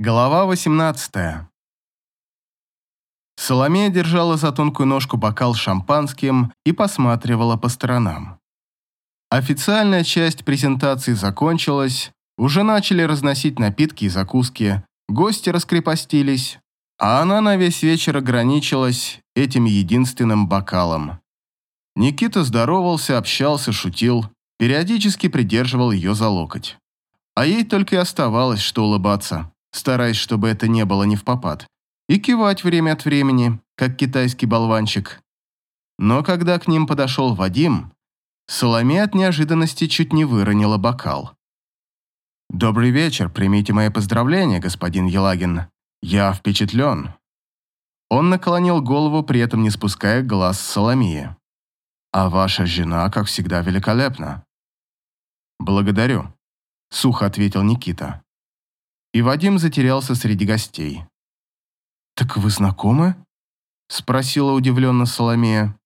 Глава 18. Соломея держала за тонкую ножку бокал с шампанским и посматривала по сторонам. Официальная часть презентации закончилась, уже начали разносить напитки и закуски, гости раскрепостились, а она на весь вечер ограничилась этим единственным бокалом. Никита здоровался, общался, шутил, периодически придерживал ее за локоть. А ей только и оставалось, что улыбаться стараясь, чтобы это не было не в попад, и кивать время от времени, как китайский болванчик. Но когда к ним подошел Вадим, Соломе от неожиданности чуть не выронила бокал. «Добрый вечер, примите мои поздравления, господин Елагин. Я впечатлен». Он наклонил голову, при этом не спуская глаз с Соломии. «А ваша жена, как всегда, великолепна». «Благодарю», — сухо ответил Никита и Вадим затерялся среди гостей. «Так вы знакомы?» – спросила удивленно Соломея.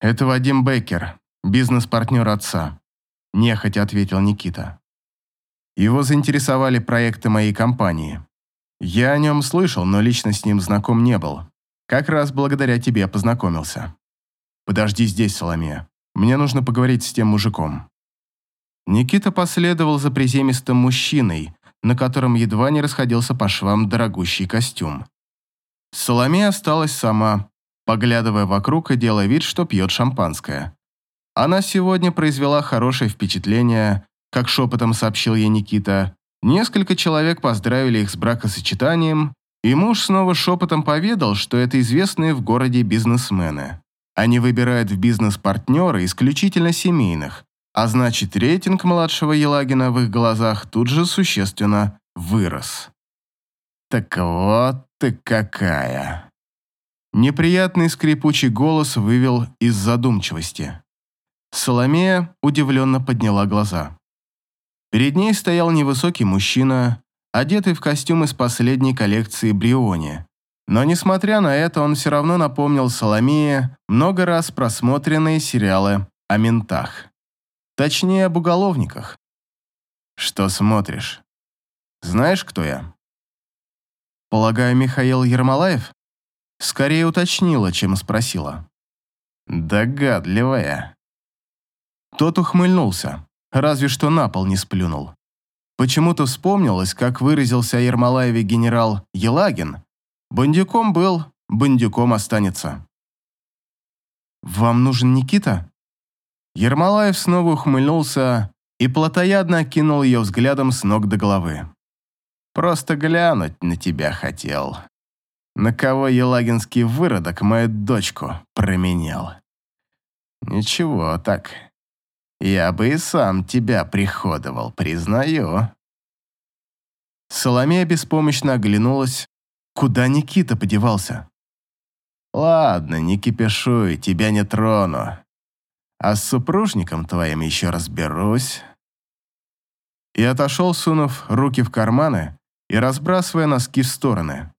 «Это Вадим Беккер, бизнес-партнер отца», – нехотя ответил Никита. Его заинтересовали проекты моей компании. Я о нем слышал, но лично с ним знаком не был. Как раз благодаря тебе познакомился. Подожди здесь, Соломея. Мне нужно поговорить с тем мужиком. Никита последовал за приземистым мужчиной, на котором едва не расходился по швам дорогущий костюм. Соломея осталась сама, поглядывая вокруг и делая вид, что пьет шампанское. Она сегодня произвела хорошее впечатление, как шепотом сообщил ей Никита. Несколько человек поздравили их с бракосочетанием, и муж снова шепотом поведал, что это известные в городе бизнесмены. Они выбирают в бизнес-партнеры исключительно семейных, а значит, рейтинг младшего Елагина в их глазах тут же существенно вырос. «Так вот ты какая!» Неприятный скрипучий голос вывел из задумчивости. Соломея удивленно подняла глаза. Перед ней стоял невысокий мужчина, одетый в костюм из последней коллекции Бриони. Но, несмотря на это, он все равно напомнил Соломее много раз просмотренные сериалы о ментах. Точнее, об уголовниках. Что смотришь? Знаешь, кто я? Полагаю, Михаил Ермолаев? Скорее уточнила, чем спросила. Догадливая. Тот ухмыльнулся, разве что на пол не сплюнул. Почему-то вспомнилось, как выразился о Ермолаеве генерал Елагин. Бандюком был, бандюком останется. «Вам нужен Никита?» Ермолаев снова ухмыльнулся и плотоядно кинул ее взглядом с ног до головы. «Просто глянуть на тебя хотел. На кого елагинский выродок мою дочку променял. Ничего так. Я бы и сам тебя приходовал, признаю». Соломея беспомощно оглянулась, куда Никита подевался. «Ладно, не кипишуй, тебя не трону а с супружником твоим еще разберусь». И отошел, сунув руки в карманы и разбрасывая носки в стороны.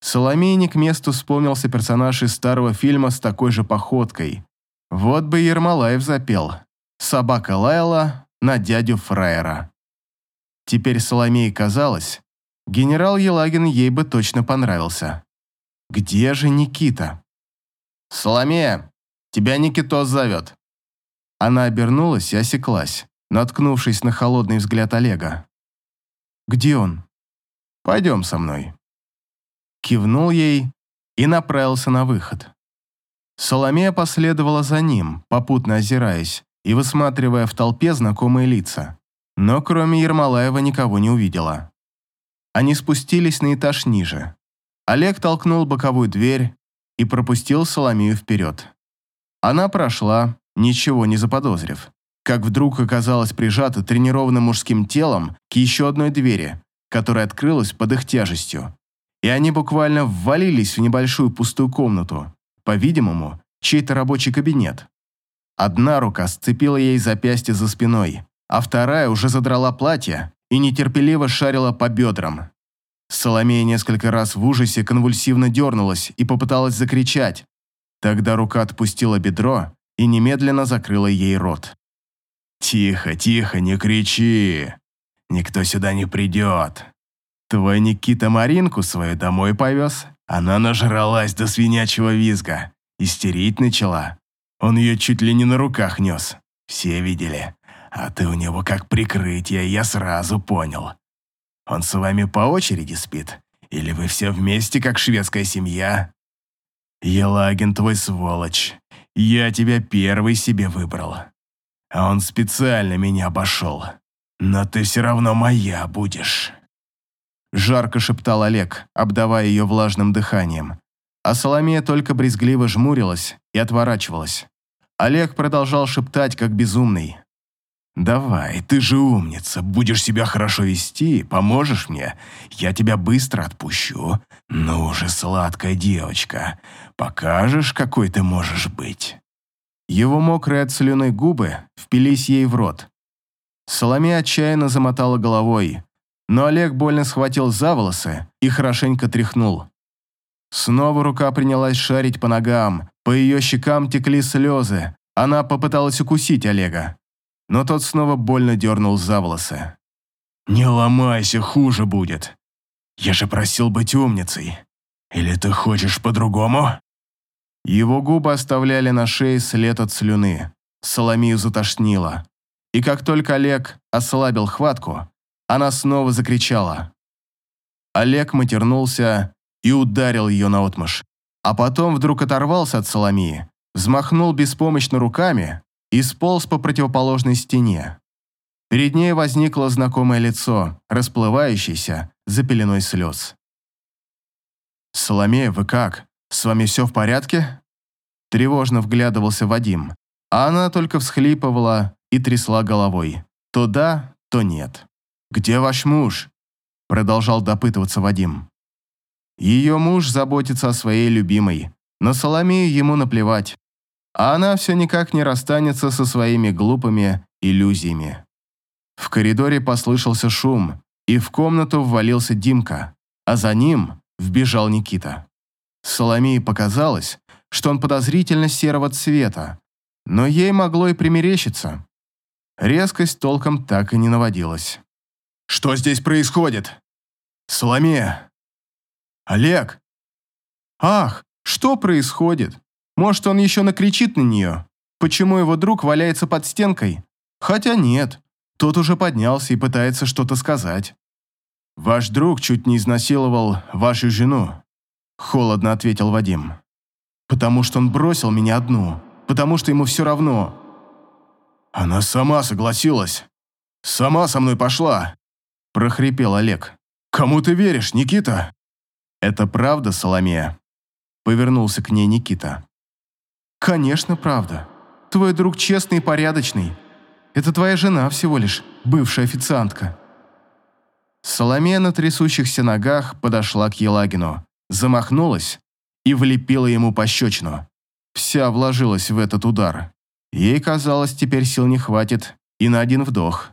Соломейник месту вспомнился персонаж из старого фильма с такой же походкой. Вот бы Ермолаев запел. Собака лаяла на дядю Фраера. Теперь Соломее казалось, генерал Елагин ей бы точно понравился. Где же Никита? «Соломея, тебя Никитос зовет», она обернулась и осеклась, наткнувшись на холодный взгляд Олега. «Где он?» «Пойдем со мной». Кивнул ей и направился на выход. Соломея последовала за ним, попутно озираясь и высматривая в толпе знакомые лица. Но кроме Ермолаева никого не увидела. Они спустились на этаж ниже. Олег толкнул боковую дверь и пропустил Соломею вперед. Она прошла, ничего не заподозрив, как вдруг оказалась прижата тренированным мужским телом к еще одной двери, которая открылась под их тяжестью. И они буквально ввалились в небольшую пустую комнату, по-видимому, чей-то рабочий кабинет. Одна рука сцепила ей запястье за спиной, а вторая уже задрала платье и нетерпеливо шарила по бедрам. Соломея несколько раз в ужасе конвульсивно дернулась и попыталась закричать. Тогда рука отпустила бедро, и немедленно закрыла ей рот. «Тихо, тихо, не кричи! Никто сюда не придет!» Твой Никита Маринку свою домой повез. Она нажралась до свинячьего визга. Истерить начала. Он ее чуть ли не на руках нес. Все видели. А ты у него как прикрытие, я сразу понял. Он с вами по очереди спит? Или вы все вместе, как шведская семья? Елагин твой сволочь. Я тебя первый себе выбрал. А он специально меня обошел. Но ты все равно моя будешь. Жарко шептал Олег, обдавая ее влажным дыханием. А Соломея только брезгливо жмурилась и отворачивалась. Олег продолжал шептать, как безумный. «Давай, ты же умница, будешь себя хорошо вести, поможешь мне, я тебя быстро отпущу. Ну же, сладкая девочка, покажешь, какой ты можешь быть». Его мокрые от слюны губы впились ей в рот. Соломея отчаянно замотала головой, но Олег больно схватил за волосы и хорошенько тряхнул. Снова рука принялась шарить по ногам, по ее щекам текли слезы. Она попыталась укусить Олега, но тот снова больно дернул за волосы. «Не ломайся, хуже будет. Я же просил быть умницей. Или ты хочешь по-другому?» Его губы оставляли на шее след от слюны. Соломию затошнило. И как только Олег ослабил хватку, она снова закричала. Олег матернулся и ударил ее наотмашь. А потом вдруг оторвался от Соломии, взмахнул беспомощно руками и сполз по противоположной стене. Перед ней возникло знакомое лицо, расплывающееся за пеленой слез. «Соломея, вы как? С вами все в порядке?» Тревожно вглядывался Вадим, а она только всхлипывала и трясла головой. То да, то нет. «Где ваш муж?» Продолжал допытываться Вадим. Ее муж заботится о своей любимой, но Соломею ему наплевать а она все никак не расстанется со своими глупыми иллюзиями. В коридоре послышался шум, и в комнату ввалился Димка, а за ним вбежал Никита. Соломее показалось, что он подозрительно серого цвета, но ей могло и примерещиться. Резкость толком так и не наводилась. «Что здесь происходит?» «Соломея!» «Олег!» «Ах, что происходит?» Может, он еще накричит на нее, почему его друг валяется под стенкой? Хотя нет, тот уже поднялся и пытается что-то сказать. «Ваш друг чуть не изнасиловал вашу жену», – холодно ответил Вадим. «Потому что он бросил меня одну, потому что ему все равно». «Она сама согласилась. Сама со мной пошла», – прохрипел Олег. «Кому ты веришь, Никита?» «Это правда, Соломея?» – повернулся к ней Никита. «Конечно, правда. Твой друг честный и порядочный. Это твоя жена всего лишь, бывшая официантка». Соломея на трясущихся ногах подошла к Елагину, замахнулась и влепила ему пощечину. Вся вложилась в этот удар. Ей казалось, теперь сил не хватит и на один вдох.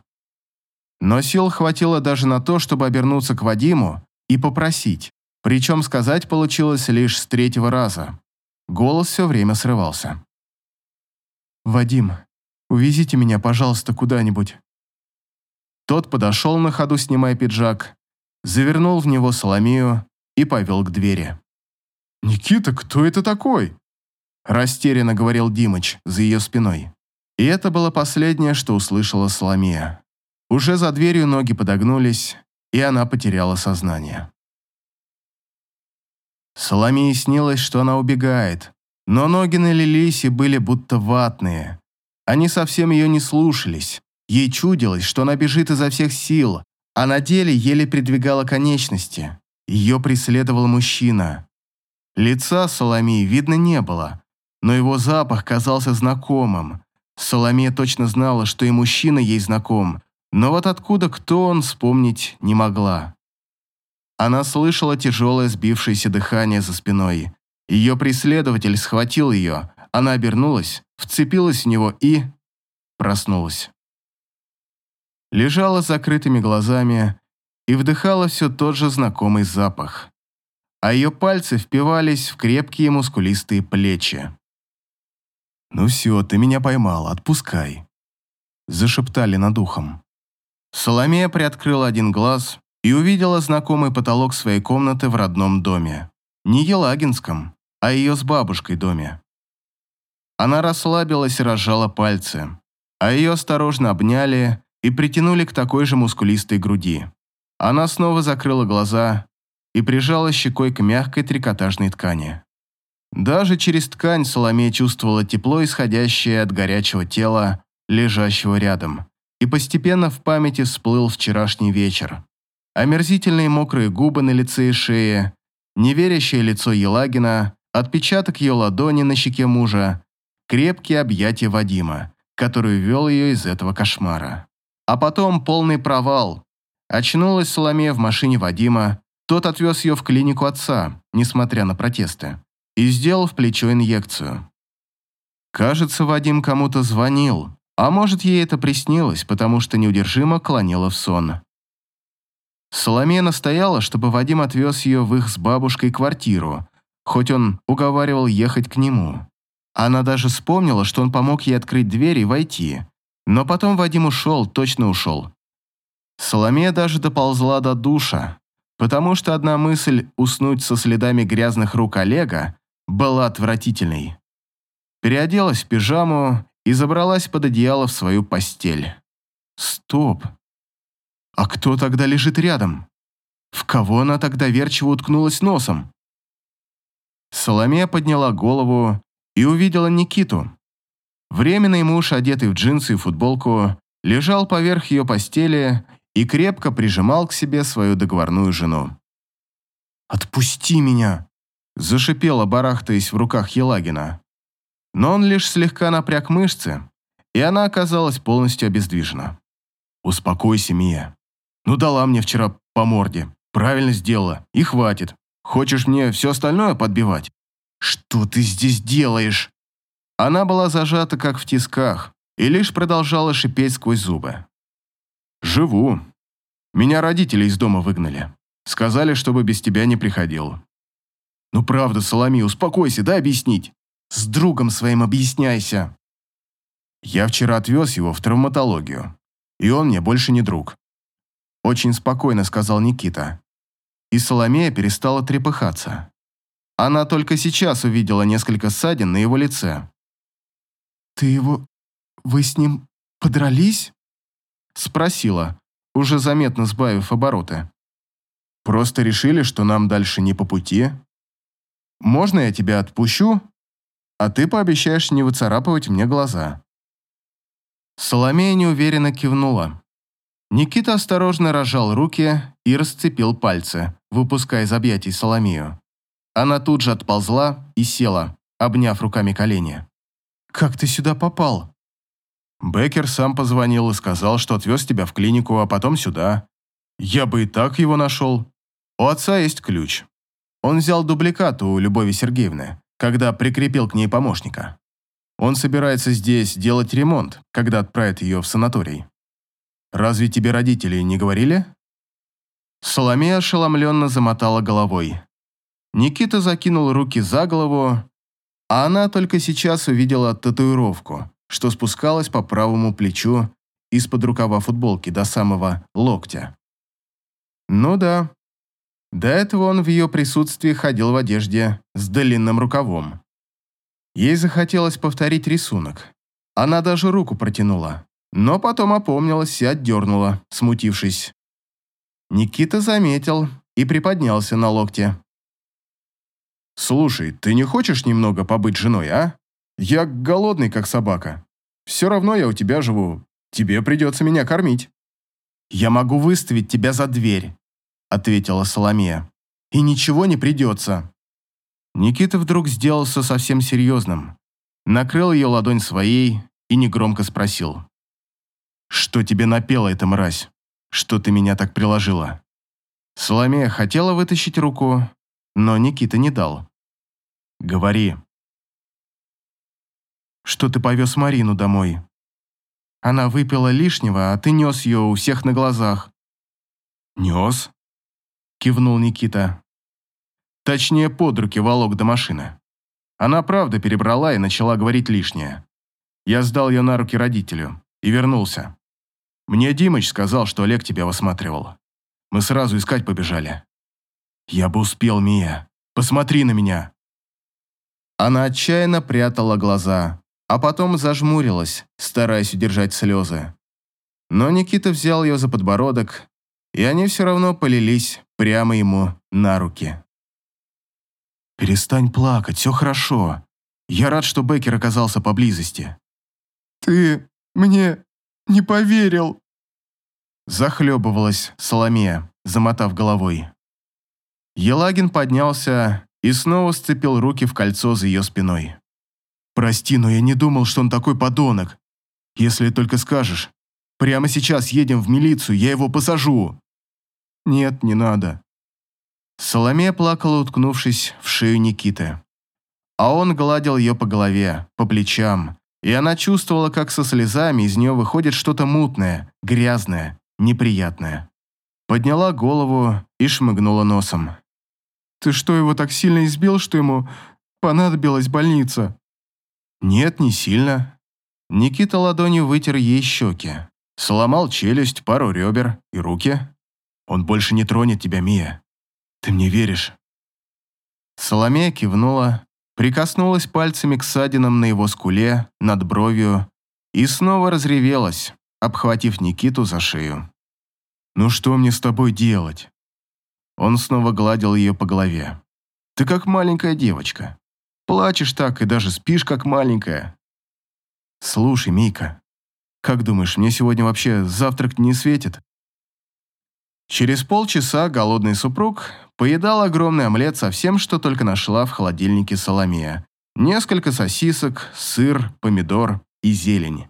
Но сил хватило даже на то, чтобы обернуться к Вадиму и попросить. Причем сказать получилось лишь с третьего раза. Голос все время срывался. «Вадим, увезите меня, пожалуйста, куда-нибудь». Тот подошел на ходу, снимая пиджак, завернул в него Соломию и повел к двери. «Никита, кто это такой?» Растерянно говорил Димыч за ее спиной. И это было последнее, что услышала Соломия. Уже за дверью ноги подогнулись, и она потеряла сознание. Соломии снилось, что она убегает, но ноги налились и были будто ватные. Они совсем ее не слушались. Ей чудилось, что она бежит изо всех сил, а на деле еле придвигала конечности. Ее преследовал мужчина. Лица Соломии видно не было, но его запах казался знакомым. Соломея точно знала, что и мужчина ей знаком, но вот откуда кто он вспомнить не могла. Она слышала тяжелое сбившееся дыхание за спиной. Ее преследователь схватил ее, она обернулась, вцепилась в него и... проснулась. Лежала с закрытыми глазами и вдыхала все тот же знакомый запах. А ее пальцы впивались в крепкие мускулистые плечи. «Ну все, ты меня поймал, отпускай», – зашептали над ухом. Соломея приоткрыла один глаз и увидела знакомый потолок своей комнаты в родном доме. Не Елагинском, а ее с бабушкой доме. Она расслабилась и разжала пальцы, а ее осторожно обняли и притянули к такой же мускулистой груди. Она снова закрыла глаза и прижала щекой к мягкой трикотажной ткани. Даже через ткань Соломея чувствовала тепло, исходящее от горячего тела, лежащего рядом, и постепенно в памяти всплыл вчерашний вечер. Омерзительные мокрые губы на лице и шее, неверящее лицо Елагина, отпечаток ее ладони на щеке мужа, крепкие объятия Вадима, который вел ее из этого кошмара. А потом полный провал. Очнулась Соломея в машине Вадима, тот отвез ее в клинику отца, несмотря на протесты и сделал в плечо инъекцию. Кажется, Вадим кому-то звонил, а может, ей это приснилось, потому что неудержимо клонила в сон. Соломея настояла, чтобы Вадим отвез ее в их с бабушкой квартиру, хоть он уговаривал ехать к нему. Она даже вспомнила, что он помог ей открыть дверь и войти. Но потом Вадим ушел, точно ушел. Соломея даже доползла до душа, потому что одна мысль уснуть со следами грязных рук Олега была отвратительной. Переоделась в пижаму и забралась под одеяло в свою постель. Стоп. А кто тогда лежит рядом? В кого она тогда верчиво уткнулась носом? Соломея подняла голову и увидела Никиту. Временный муж, одетый в джинсы и футболку, лежал поверх ее постели и крепко прижимал к себе свою договорную жену. «Отпусти меня!» Зашипела, барахтаясь в руках Елагина. Но он лишь слегка напряг мышцы, и она оказалась полностью обездвижена. «Успокойся, Мия. Ну дала мне вчера по морде. Правильно сделала. И хватит. Хочешь мне все остальное подбивать?» «Что ты здесь делаешь?» Она была зажата, как в тисках, и лишь продолжала шипеть сквозь зубы. «Живу. Меня родители из дома выгнали. Сказали, чтобы без тебя не приходил. «Ну правда, Соломия, успокойся, дай объяснить. С другом своим объясняйся». Я вчера отвез его в травматологию, и он мне больше не друг. Очень спокойно сказал Никита. И Соломея перестала трепыхаться. Она только сейчас увидела несколько ссадин на его лице. «Ты его... Вы с ним подрались?» Спросила, уже заметно сбавив обороты. «Просто решили, что нам дальше не по пути, можно я тебя отпущу, а ты пообещаешь не выцарапывать мне глаза?» Соломея неуверенно кивнула. Никита осторожно разжал руки и расцепил пальцы, выпуская из объятий Соломею. Она тут же отползла и села, обняв руками колени. «Как ты сюда попал?» Беккер сам позвонил и сказал, что отвез тебя в клинику, а потом сюда. Я бы и так его нашел. У отца есть ключ. Он взял дубликат у Любови Сергеевны, когда прикрепил к ней помощника. Он собирается здесь делать ремонт, когда отправит ее в санаторий. Разве тебе родители не говорили? Соломея ошеломленно замотала головой. Никита закинул руки за голову, а она только сейчас увидела татуировку, что спускалась по правому плечу из-под рукава футболки до самого локтя. Ну да, до этого он в ее присутствии ходил в одежде с длинным рукавом. Ей захотелось повторить рисунок. Она даже руку протянула, но потом опомнилась и отдернула, смутившись. Никита заметил и приподнялся на локте. «Слушай, ты не хочешь немного побыть женой, а? Я голодный, как собака. Все равно я у тебя живу. Тебе придется меня кормить». «Я могу выставить тебя за дверь», ответила Соломея. «И ничего не придется». Никита вдруг сделался совсем серьезным, накрыл ее ладонь своей и негромко спросил. «Что тебе напела эта мразь? Что ты меня так приложила?» Соломея хотела вытащить руку, но Никита не дал. «Говори». «Что ты повез Марину домой?» Она выпила лишнего, а ты нес ее у всех на глазах. «Нес?» кивнул Никита. Точнее, под руки волок до машины. Она правда перебрала и начала говорить лишнее. Я сдал ее на руки родителю и вернулся. Мне Димыч сказал, что Олег тебя высматривал. мы сразу искать побежали. Я бы успел, Мия. Посмотри на меня. Она отчаянно прятала глаза, а потом зажмурилась, стараясь удержать слезы. Но Никита взял ее за подбородок, и они все равно полились прямо ему на руки. «Перестань плакать, все хорошо. Я рад, что Беккер оказался поблизости». «Ты мне не поверил», Захлебывалась Соломея, замотав головой. Елагин поднялся и снова сцепил руки в кольцо за ее спиной. «Прости, но я не думал, что он такой подонок. Если только скажешь, прямо сейчас едем в милицию, я его посажу». «Нет, не надо». Соломея плакала, уткнувшись в шею Никиты. А он гладил ее по голове, по плечам, и она чувствовала, как со слезами из нее выходит что-то мутное, грязное, неприятное. Подняла голову и шмыгнула носом. «Ты что, его так сильно избил, что ему понадобилась больница?» «Нет, не сильно». Никита ладонью вытер ей щеки. Сломал челюсть, пару ребер и руки. «Он больше не тронет тебя, Мия. Ты мне веришь?» Соломея кивнула, прикоснулась пальцами к ссадинам на его скуле, над бровью и снова разревелась, обхватив Никиту за шею. «Ну что мне с тобой делать?» Он снова гладил ее по голове. «Ты как маленькая девочка. Плачешь так и даже спишь как маленькая. Слушай, Мика, как думаешь, мне сегодня вообще завтрак не светит?» Через полчаса голодный супруг поедал огромный омлет со всем, что только нашла в холодильнике Соломея. Несколько сосисок, сыр, помидор и зелень.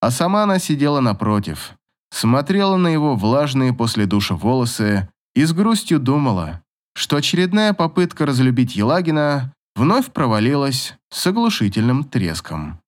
А сама она сидела напротив, смотрела на его влажные после душа волосы и с грустью думала, что очередная попытка разлюбить Елагина вновь провалилась с оглушительным треском.